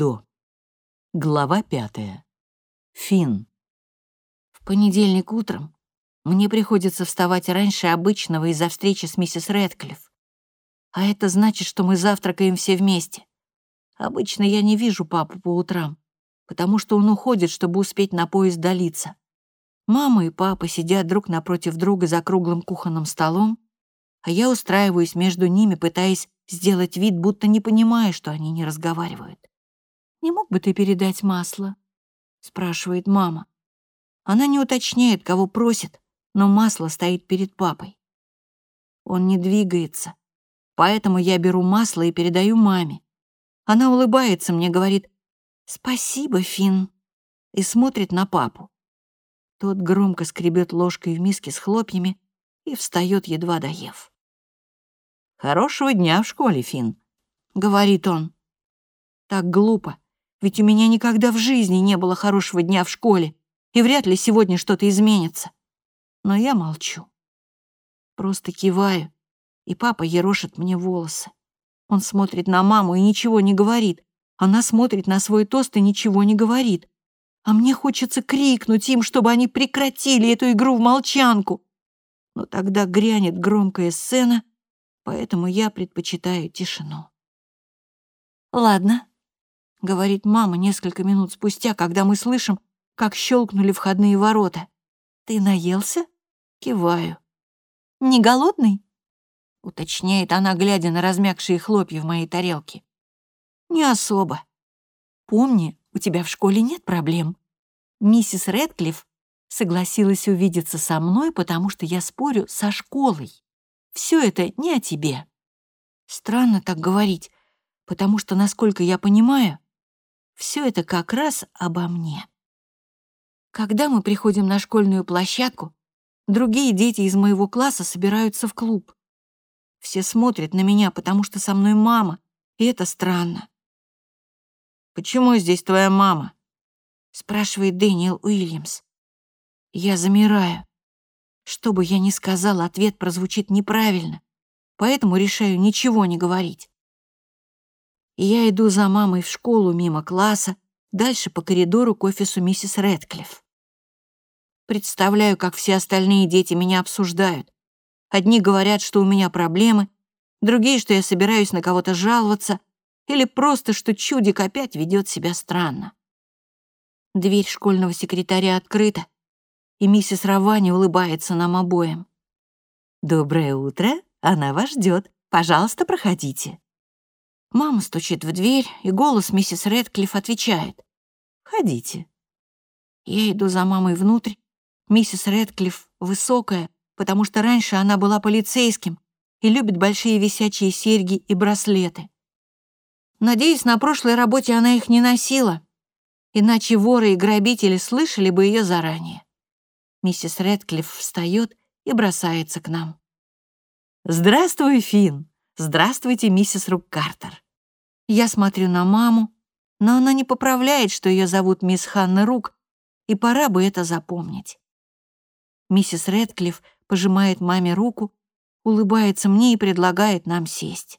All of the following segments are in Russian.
до. Глава пятая. Фин. В понедельник утром мне приходится вставать раньше обычного из-за встречи с миссис Рэдклифф. А это значит, что мы завтракаем все вместе. Обычно я не вижу папу по утрам, потому что он уходит, чтобы успеть на поезд долиться. Мама и папа сидят друг напротив друга за круглым кухонным столом, а я устраиваюсь между ними, пытаясь сделать вид, будто не понимаю, что они не разговаривают. «Не мог бы ты передать масло?» — спрашивает мама. Она не уточняет, кого просит, но масло стоит перед папой. Он не двигается, поэтому я беру масло и передаю маме. Она улыбается мне, говорит «Спасибо, Финн», и смотрит на папу. Тот громко скребет ложкой в миске с хлопьями и встает, едва доев. «Хорошего дня в школе, Финн», — говорит он. Так глупо, ведь у меня никогда в жизни не было хорошего дня в школе, и вряд ли сегодня что-то изменится. Но я молчу. Просто киваю, и папа ерошит мне волосы. Он смотрит на маму и ничего не говорит. Она смотрит на свой тост и ничего не говорит. А мне хочется крикнуть им, чтобы они прекратили эту игру в молчанку. Но тогда грянет громкая сцена, поэтому я предпочитаю тишину. «Ладно», — говорит мама несколько минут спустя, когда мы слышим, как щелкнули входные ворота. «Ты наелся?» Киваю. «Не голодный?» — уточняет она, глядя на размягшие хлопья в моей тарелке. «Не особо. Помни, у тебя в школе нет проблем. Миссис Рэдклифф согласилась увидеться со мной, потому что я спорю со школой. Все это не о тебе. Странно так говорить, потому что, насколько я понимаю, все это как раз обо мне. Когда мы приходим на школьную площадку, другие дети из моего класса собираются в клуб. Все смотрят на меня, потому что со мной мама, и это странно. «Почему здесь твоя мама?» — спрашивает Дэниел Уильямс. Я замираю. Что бы я ни сказала, ответ прозвучит неправильно, поэтому решаю ничего не говорить. Я иду за мамой в школу мимо класса, дальше по коридору к офису миссис Рэдклифф. Представляю, как все остальные дети меня обсуждают. Одни говорят, что у меня проблемы, другие, что я собираюсь на кого-то жаловаться, или просто, что чудик опять ведет себя странно. Дверь школьного секретаря открыта, и миссис Равани улыбается нам обоим. «Доброе утро, она вас ждет. Пожалуйста, проходите». Мама стучит в дверь, и голос миссис Рэдклифф отвечает. «Ходите». Я иду за мамой внутрь. Миссис Рэдклифф высокая, потому что раньше она была полицейским и любит большие висячие серьги и браслеты. Надеюсь, на прошлой работе она их не носила, иначе воры и грабители слышали бы ее заранее. Миссис Рэдклифф встает и бросается к нам. «Здравствуй, Финн! Здравствуйте, миссис Рук Картер!» Я смотрю на маму, но она не поправляет, что ее зовут мисс Ханна Рук, и пора бы это запомнить. Миссис Рэдклифф пожимает маме руку, улыбается мне и предлагает нам сесть.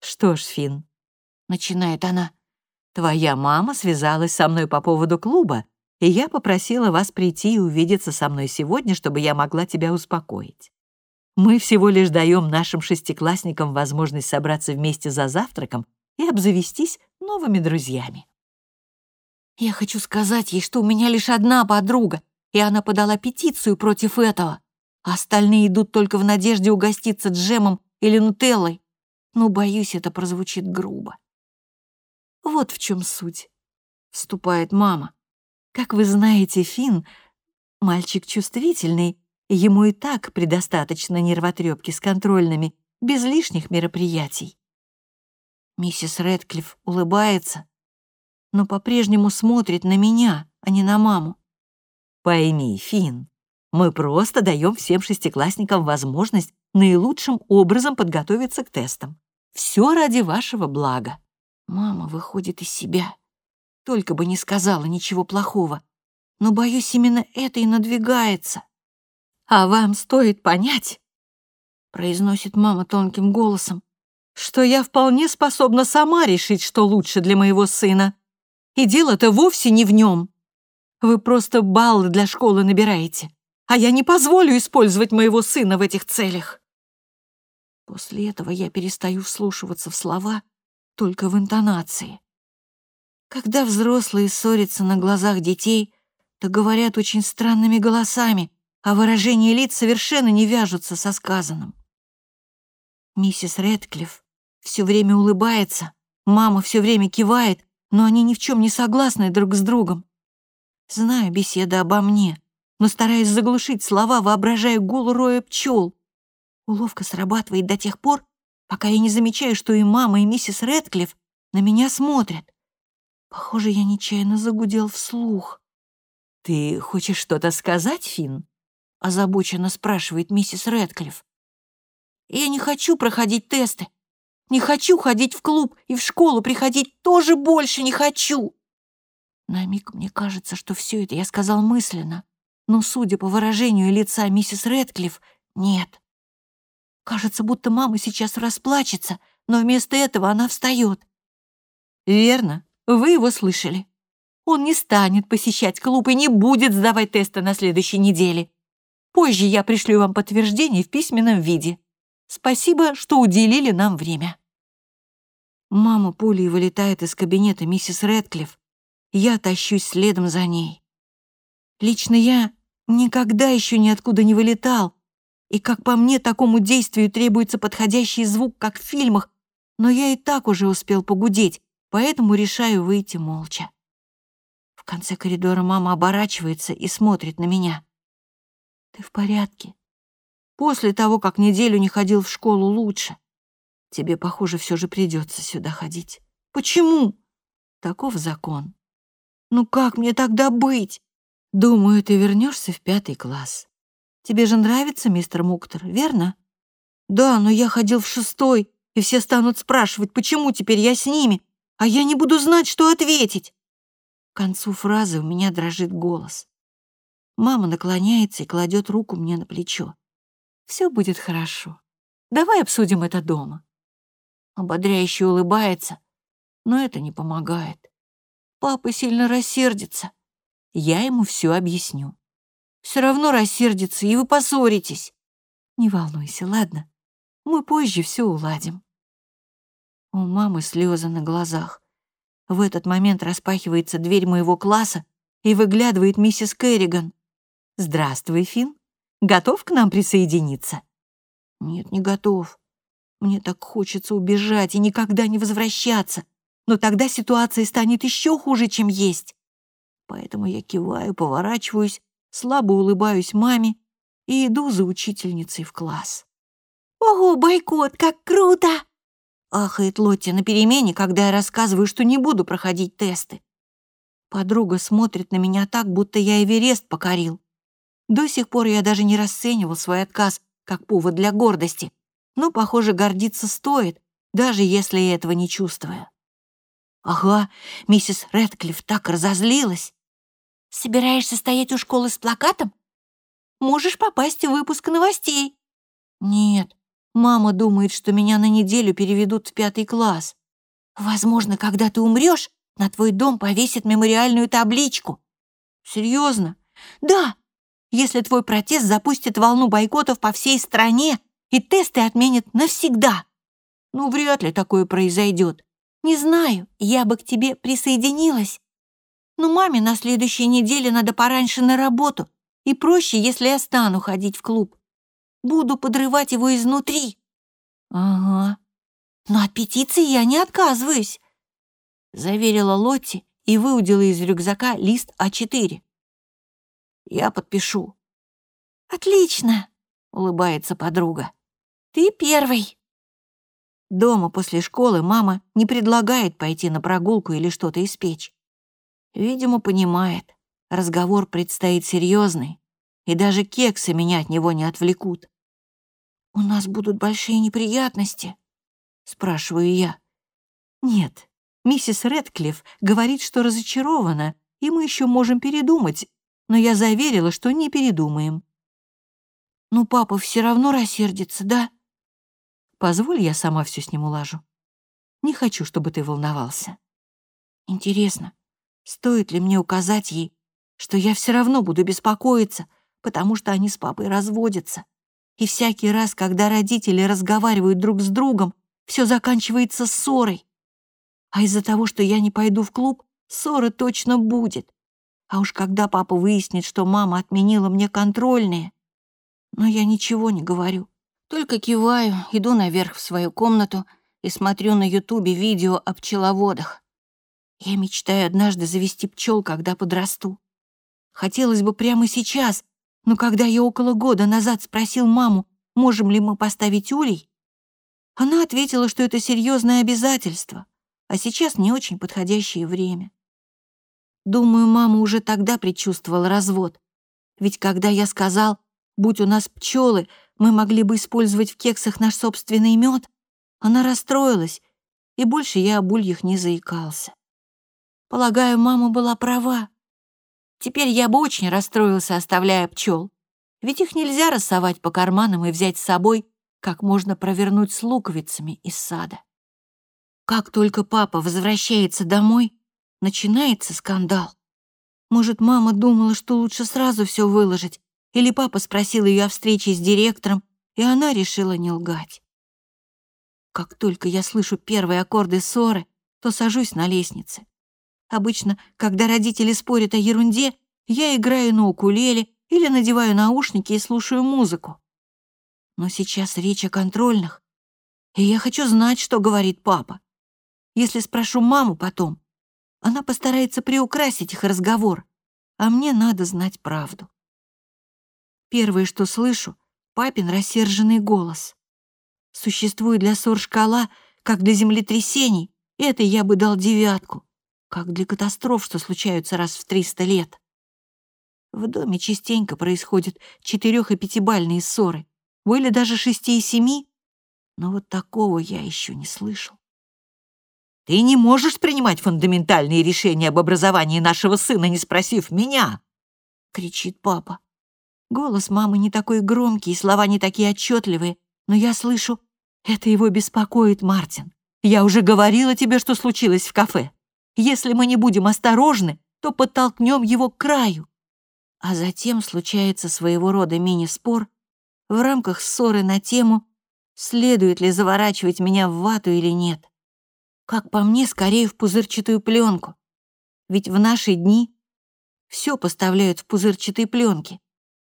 «Что ж, Финн», — начинает она, — «твоя мама связалась со мной по поводу клуба, и я попросила вас прийти и увидеться со мной сегодня, чтобы я могла тебя успокоить. Мы всего лишь даем нашим шестиклассникам возможность собраться вместе за завтраком и обзавестись новыми друзьями. Я хочу сказать ей, что у меня лишь одна подруга, и она подала петицию против этого. А остальные идут только в надежде угоститься джемом или нутеллой. Но, боюсь, это прозвучит грубо. Вот в чем суть, вступает мама. Как вы знаете, Финн — мальчик чувствительный, ему и так предостаточно нервотрепки с контрольными, без лишних мероприятий. Миссис Рэдклифф улыбается, но по-прежнему смотрит на меня, а не на маму. Пойми, Финн, мы просто даем всем шестиклассникам возможность наилучшим образом подготовиться к тестам. Все ради вашего блага. Мама выходит из себя. Только бы не сказала ничего плохого. Но, боюсь, именно это и надвигается. А вам стоит понять, произносит мама тонким голосом, что я вполне способна сама решить, что лучше для моего сына. И дело-то вовсе не в нем. Вы просто баллы для школы набираете, а я не позволю использовать моего сына в этих целях. После этого я перестаю вслушиваться в слова, только в интонации. Когда взрослые ссорятся на глазах детей, то говорят очень странными голосами, а выражения лиц совершенно не вяжутся со сказанным. Миссис Редклифф все время улыбается, мама все время кивает, но они ни в чем не согласны друг с другом. Знаю, беседа обо мне, но стараясь заглушить слова, воображаю гул роя пчел. Уловка срабатывает до тех пор, пока я не замечаю, что и мама, и миссис Редклифф на меня смотрят. Похоже, я нечаянно загудел вслух. «Ты хочешь что-то сказать, Финн?» — озабоченно спрашивает миссис Редклифф. «Я не хочу проходить тесты. Не хочу ходить в клуб и в школу приходить тоже больше не хочу!» На миг мне кажется, что все это я сказал мысленно, но, судя по выражению лица миссис Редклифф, нет. Кажется, будто мама сейчас расплачется, но вместо этого она встает. «Верно, вы его слышали. Он не станет посещать клуб и не будет сдавать тесты на следующей неделе. Позже я пришлю вам подтверждение в письменном виде. Спасибо, что уделили нам время». Мама пулей вылетает из кабинета миссис Рэдклифф. Я тащусь следом за ней. Лично я никогда еще ниоткуда не вылетал, и, как по мне, такому действию требуется подходящий звук, как в фильмах, но я и так уже успел погудеть, поэтому решаю выйти молча. В конце коридора мама оборачивается и смотрит на меня. «Ты в порядке?» «После того, как неделю не ходил в школу, лучше. Тебе, похоже, все же придется сюда ходить. Почему?» «Таков закон». «Ну как мне тогда быть?» «Думаю, ты вернешься в пятый класс. Тебе же нравится мистер Муктор, верно?» «Да, но я ходил в шестой, и все станут спрашивать, почему теперь я с ними, а я не буду знать, что ответить». К концу фразы у меня дрожит голос. Мама наклоняется и кладет руку мне на плечо. «Все будет хорошо. Давай обсудим это дома». Ободряюще улыбается, но это не помогает. Папа сильно рассердится. Я ему все объясню. Все равно рассердится, и вы поссоритесь. Не волнуйся, ладно? Мы позже все уладим. У мамы слезы на глазах. В этот момент распахивается дверь моего класса, и выглядывает миссис Керриган. «Здравствуй, Финн. Готов к нам присоединиться?» «Нет, не готов. Мне так хочется убежать и никогда не возвращаться, но тогда ситуация станет еще хуже, чем есть. Поэтому я киваю, поворачиваюсь, слабо улыбаюсь маме и иду за учительницей в класс. «Ого, бойкот, как круто!» Ахает Лотти на перемене, когда я рассказываю, что не буду проходить тесты. Подруга смотрит на меня так, будто я Эверест покорил. До сих пор я даже не расценивал свой отказ как повод для гордости, но, похоже, гордиться стоит, даже если я этого не чувствую. Ага, миссис Рэдклифф так разозлилась. Собираешься стоять у школы с плакатом? Можешь попасть в выпуск новостей. Нет, Мама думает, что меня на неделю переведут в пятый класс. Возможно, когда ты умрешь, на твой дом повесят мемориальную табличку. Серьезно? Да. Если твой протест запустит волну бойкотов по всей стране и тесты отменят навсегда. Ну, вряд ли такое произойдет. Не знаю, я бы к тебе присоединилась. Но маме на следующей неделе надо пораньше на работу, и проще, если я стану ходить в клуб. Буду подрывать его изнутри. Ага. Но от петиции я не отказываюсь, заверила Лотти и выудила из рюкзака лист А4. Я подпишу. Отлично, улыбается подруга. Ты первый. Дома после школы мама не предлагает пойти на прогулку или что-то испечь. Видимо, понимает, разговор предстоит серьезный, и даже кексы меня от него не отвлекут. «У нас будут большие неприятности?» — спрашиваю я. «Нет, миссис Редклифф говорит, что разочарована, и мы еще можем передумать, но я заверила, что не передумаем». «Ну, папа все равно рассердится, да?» Позволь, я сама все с ним улажу. Не хочу, чтобы ты волновался. Интересно, стоит ли мне указать ей, что я все равно буду беспокоиться, потому что они с папой разводятся. И всякий раз, когда родители разговаривают друг с другом, все заканчивается ссорой. А из-за того, что я не пойду в клуб, ссора точно будет. А уж когда папа выяснит, что мама отменила мне контрольные. Но я ничего не говорю. Только киваю, иду наверх в свою комнату и смотрю на ютубе видео о пчеловодах. Я мечтаю однажды завести пчел, когда подрасту. Хотелось бы прямо сейчас, но когда я около года назад спросил маму, можем ли мы поставить улей, она ответила, что это серьезное обязательство, а сейчас не очень подходящее время. Думаю, мама уже тогда предчувствовала развод. Ведь когда я сказал, будь у нас пчелы, мы могли бы использовать в кексах наш собственный мед, она расстроилась, и больше я об ульях не заикался. Полагаю, мама была права. Теперь я бы очень расстроился, оставляя пчел. Ведь их нельзя рассовать по карманам и взять с собой, как можно провернуть с луковицами из сада. Как только папа возвращается домой, начинается скандал. Может, мама думала, что лучше сразу все выложить, или папа спросил ее о встрече с директором, и она решила не лгать. Как только я слышу первые аккорды ссоры, то сажусь на лестнице. Обычно, когда родители спорят о ерунде, я играю на укулеле или надеваю наушники и слушаю музыку. Но сейчас речь о контрольных, и я хочу знать, что говорит папа. Если спрошу маму потом, она постарается приукрасить их разговор, а мне надо знать правду. Первое, что слышу, папин рассерженный голос. Существует для ссор шкала, как для землетрясений, это я бы дал девятку как для катастроф, что случаются раз в 300 лет. В доме частенько происходят четырех- и пятибальные ссоры, были даже шести и семи, но вот такого я еще не слышал. «Ты не можешь принимать фундаментальные решения об образовании нашего сына, не спросив меня!» — кричит папа. Голос мамы не такой громкий, слова не такие отчетливые, но я слышу, это его беспокоит, Мартин. Я уже говорила тебе, что случилось в кафе. Если мы не будем осторожны, то подтолкнем его к краю. А затем случается своего рода мини-спор в рамках ссоры на тему, следует ли заворачивать меня в вату или нет. Как по мне, скорее в пузырчатую пленку. Ведь в наши дни все поставляют в пузырчатой пленке.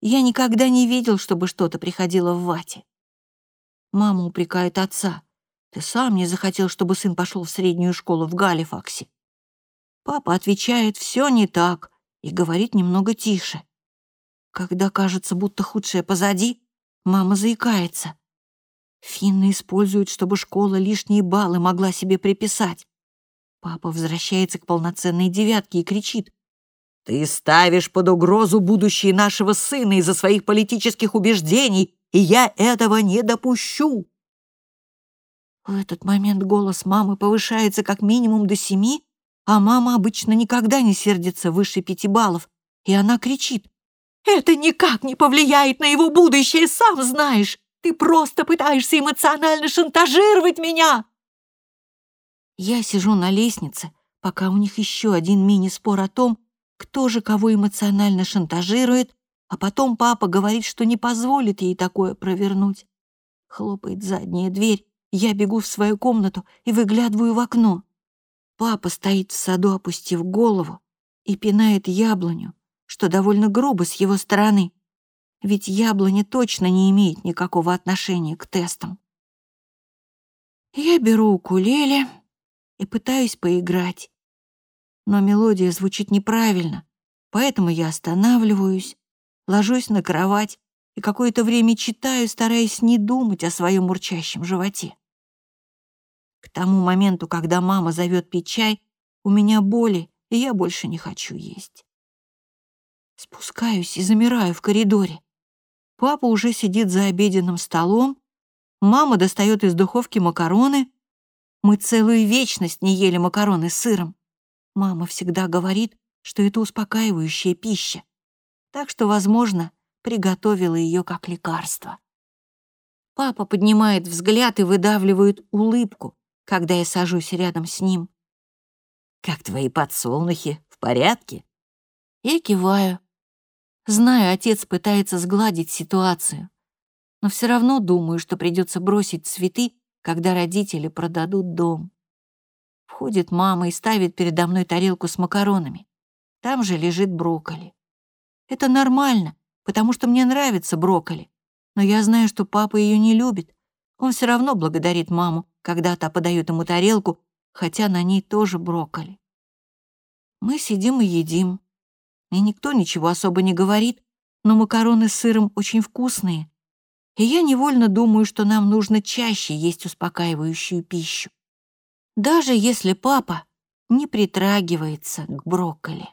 Я никогда не видел, чтобы что-то приходило в вате. Мама упрекает отца. Ты сам не захотел, чтобы сын пошел в среднюю школу в Галифаксе. Папа отвечает «все не так» и говорит немного тише. Когда кажется, будто худшее позади, мама заикается. Финны используют, чтобы школа лишние баллы могла себе приписать. Папа возвращается к полноценной девятке и кричит. «Ты ставишь под угрозу будущее нашего сына из-за своих политических убеждений, и я этого не допущу!» В этот момент голос мамы повышается как минимум до семи, а мама обычно никогда не сердится выше пяти баллов, и она кричит. «Это никак не повлияет на его будущее, сам знаешь! Ты просто пытаешься эмоционально шантажировать меня!» Я сижу на лестнице, пока у них еще один мини-спор о том, кто же кого эмоционально шантажирует, а потом папа говорит, что не позволит ей такое провернуть. Хлопает задняя дверь, я бегу в свою комнату и выглядываю в окно. Папа стоит в саду, опустив голову, и пинает яблоню, что довольно грубо с его стороны, ведь яблоня точно не имеет никакого отношения к тестам. Я беру укулеле и пытаюсь поиграть, но мелодия звучит неправильно, поэтому я останавливаюсь, ложусь на кровать и какое-то время читаю, стараясь не думать о своем урчащем животе. К тому моменту, когда мама зовет пить чай, у меня боли, и я больше не хочу есть. Спускаюсь и замираю в коридоре. Папа уже сидит за обеденным столом, мама достает из духовки макароны. Мы целую вечность не ели макароны с сыром. Мама всегда говорит, что это успокаивающая пища, так что, возможно, приготовила ее как лекарство. Папа поднимает взгляд и выдавливает улыбку, когда я сажусь рядом с ним. «Как твои подсолнухи? В порядке?» Я киваю. Знаю, отец пытается сгладить ситуацию, но все равно думаю, что придется бросить цветы, когда родители продадут дом. Входит мама и ставит передо мной тарелку с макаронами. Там же лежит брокколи. Это нормально, потому что мне нравится брокколи. Но я знаю, что папа ее не любит. Он все равно благодарит маму, когда та подает ему тарелку, хотя на ней тоже брокколи. Мы сидим и едим. И никто ничего особо не говорит, но макароны с сыром очень вкусные. И я невольно думаю, что нам нужно чаще есть успокаивающую пищу. Даже если папа не притрагивается к брокколи.